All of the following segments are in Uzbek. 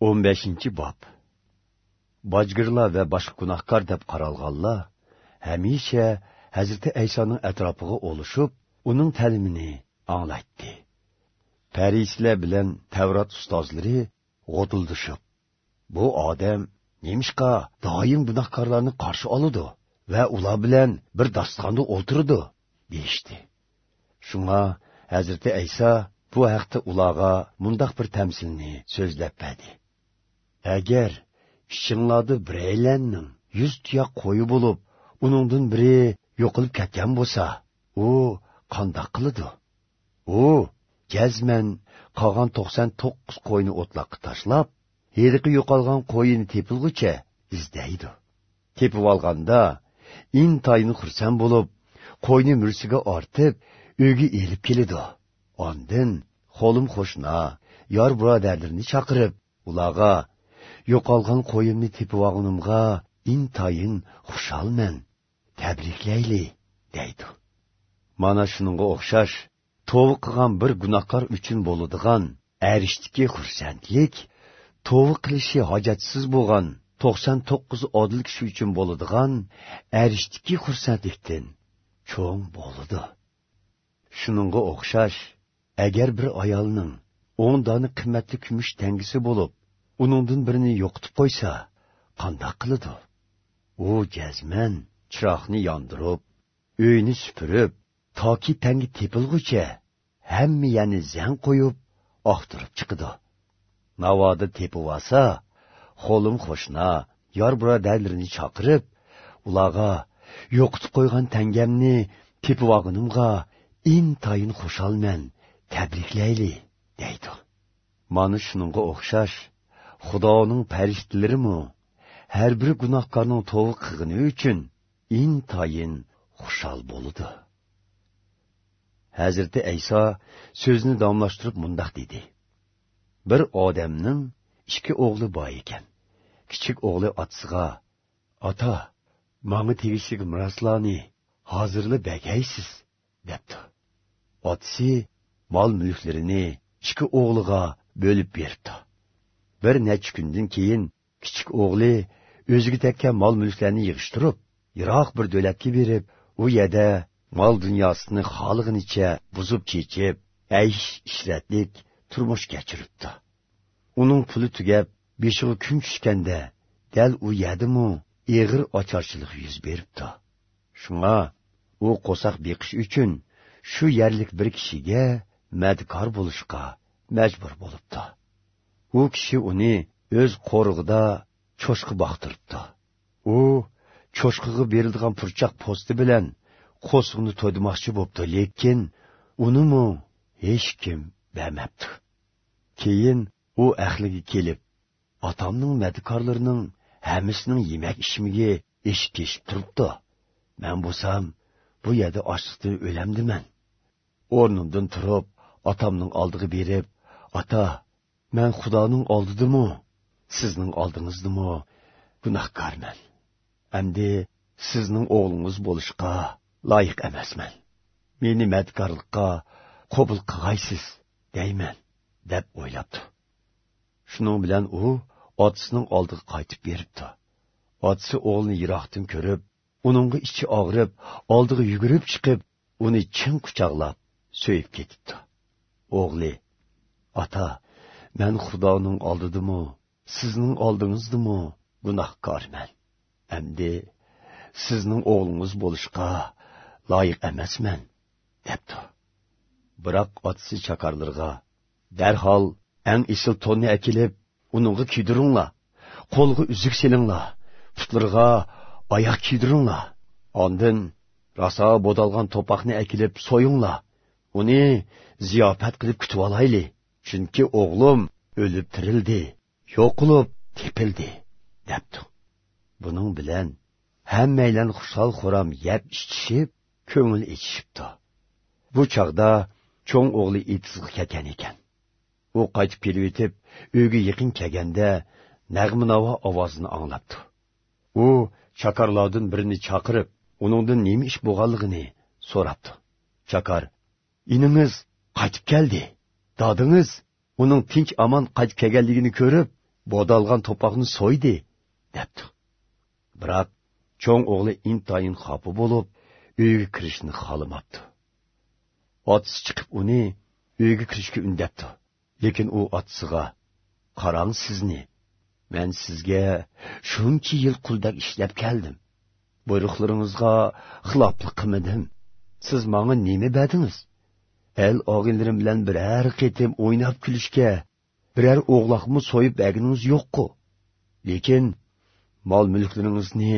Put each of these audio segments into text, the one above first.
15 bob. Bojgirlar va boshqa gunohkor deb qaralganlar hamisha hazrati aysoning atrofiga olishib uning ta'limini anglatdi. Parislar bilan tavrat ustozlari g'o'dildishib bu odam nemişqa doim günahkarlarını qarshi oladi va ular bilan bir dastanda o'tirdi deyişdi. Şuna hazrati ayso bu haqda ularga mundaq bir tamsilni so'zlab berdi. Agar ishinglarda biraylanning yuz tuyoq qo'yi bo'lib uningdan biri yo'qolib ketgan bo'lsa u qandoq qiladi u jazman qolgan to'qson to'qqiz qo'yni o'tloqqa tashlab heliqi yo'qolgan qo'yini tepilguncha izdaydi tepib olganda intoyini xursand bo'lib qo'yni mursiga ortib uyga elib keladi ondin qo'lim qo'shna yor birodarlarni chaqirib ularga yo'qolgan qo'yimni tepib intayin xushalman tabriklayli deydi. Mana shuningga o'xshash tovi qilgan bir gunohkor uchun bo'ladigan arishdiki xursandlik tovi qilishi hojatsiz bo'lgan to'qson to'qqiz odil kishi uchun bo'ladigan arishdiki xursandlikdan cho'ng bo'ladi. Shuningga o'xshash agar bir ayolning o'n dona qimmatli kumush tangisi bo'lib uningdan birini yo'qitib qo'ysa qandoq qiladi? U jazman chiroqni yondirib uyni supurib toki tangi tepilg'ucha hamma yani zang qo'yib oqtirib chiqidi navoda tepib olsa qo'lim qo'shna yor birodarlarini chaqirib ularga yo'qitib qo'ygan tangamni tepib olganimga intayin xushalman tabriklayli deydi. Mana shuningga o'xshash xudoning farishtalarimi har bir gunohkorning to'g'ri qilgani uchun intayin xushal bo'ludi hazrati ayso so'zni davomlashtirib mundoq dedi. Bir odamning ikki o'g'li bor ekan. Kichik o'g'li otasiga ota manga tegishli miroslarni hozirli bagaysiz debdi. Otasi mol mulklarini ikki o'g'liga bo'lib berdi bir necha kundan keyin kichik o'g'li o'ziga tekkan mol mulklarni yig'ishtirib yiroq bir davlatga berib u yerda mol dunyosini xohlig'inicha buzib chechib aysh ishratlik turmush kechiribdi uning puli tugab beshig'i kun tushganda dal u yerdimu eg'ir ocharchilik yuz beribdi. Shunga u qo'saq beqish uchun shu yerlik bir kishiga madkor bo'lishga majbur bo'libdi. U kishi uni o'z qo'rig'ida cho'shqa boqtiribdi. U cho'shqaga berilgan purchoq po'sti bilan qo'sqini to'ydirmoqchi bo'pti lekin unimi hech kim bermabdi keyin u ahliga kelib otamning madikorlarining hammasining yemak ishmigi eshik teshib turibdi. Man bo'lsam bu yerda ochliqdan o'lamdiman. O'rnimdan turib otamning oldiga berib ota man xudoning oldidimi sizning oldingizdimi gunohkorman endi sizning o'g'lingiz bo'lishga loyiq emasman. Meni madkorlikqa qabul qilg'aysiz deyman deb o'ylabdi. Shuning bilan u otasining oldiga qaytib beribdi. Otasi o'g'lini yiroqdan ko'rib uningga ichi og'rib oldiga yugurib chiqib uni chin quchoqlab so'yib ketibdi. O'g'li ota man xudoning oldidimu? Sizning oldingizdimi gunohkorman. Endi sizning o'g'lingiz bo'lishga loyiq emasman debdi biroq otasi chakarlarga darhol eng isil to'nni akilib uningga kiydiringlar. Qo'lga uzuk selinglar putlarga oyoq kiydiringlar. Ondin raso bo'dalgan to'poqni akilib so'yinglar. Uni ziyofat qilib kutib olayli chunki o'g'lim o'lib tirildi yo'qilib tepildi debdi. Buning bilan hammaylan xushol xuram yeb ichishib ko'ngil ichishibdi. Bu chog'da cho'ng o'g'li etizga ketgan ekan. U qaytib kelib yetib uyga yaqin kelganda nag'minavo ovozini anglabdi. U chakarlardan birini chaqirib uningdan nima ish bo'lganligini so'rabdi. Chakar iningiz qaytib keldi. Dodingiz uning tinch omon qaytib kelganligini ko'rib bodolgan to'poqni so'ydi debdi biroq cho'ng o'g'li intayin xafa bo'lib uyga kirishni xohlamabdi otisi chiqib uni uyga kirishga undabdi lekin u otisiga qarang sizni men sizga shuncha yil quldak ishlab keldim buyruqlaringizga xiloflik qilmadim siz manga nima berdingiz el og'inlarim bilan biror qitim o'ynab kulishga biror o'g'loqmi so'yib bagingiz yo'qku. Lekin mol mulklaringizni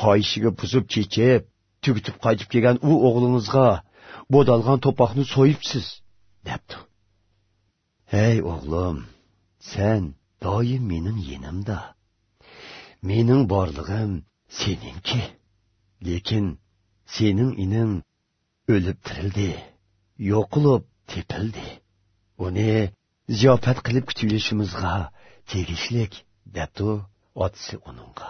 poyishiga buzib chechib tugitib qaytib kelgan u o'g'lingizga bo'dalgan to'poqni so'yibsiz debdi. Hey o'g'lim sen doim mening yenimda. Mening borlig'im seningki lekin sening ining o'lib tirildi. Yo'qilib tepildi. Uni ziyofat qilib kutishimizga tegishlik debdi otasi uningga.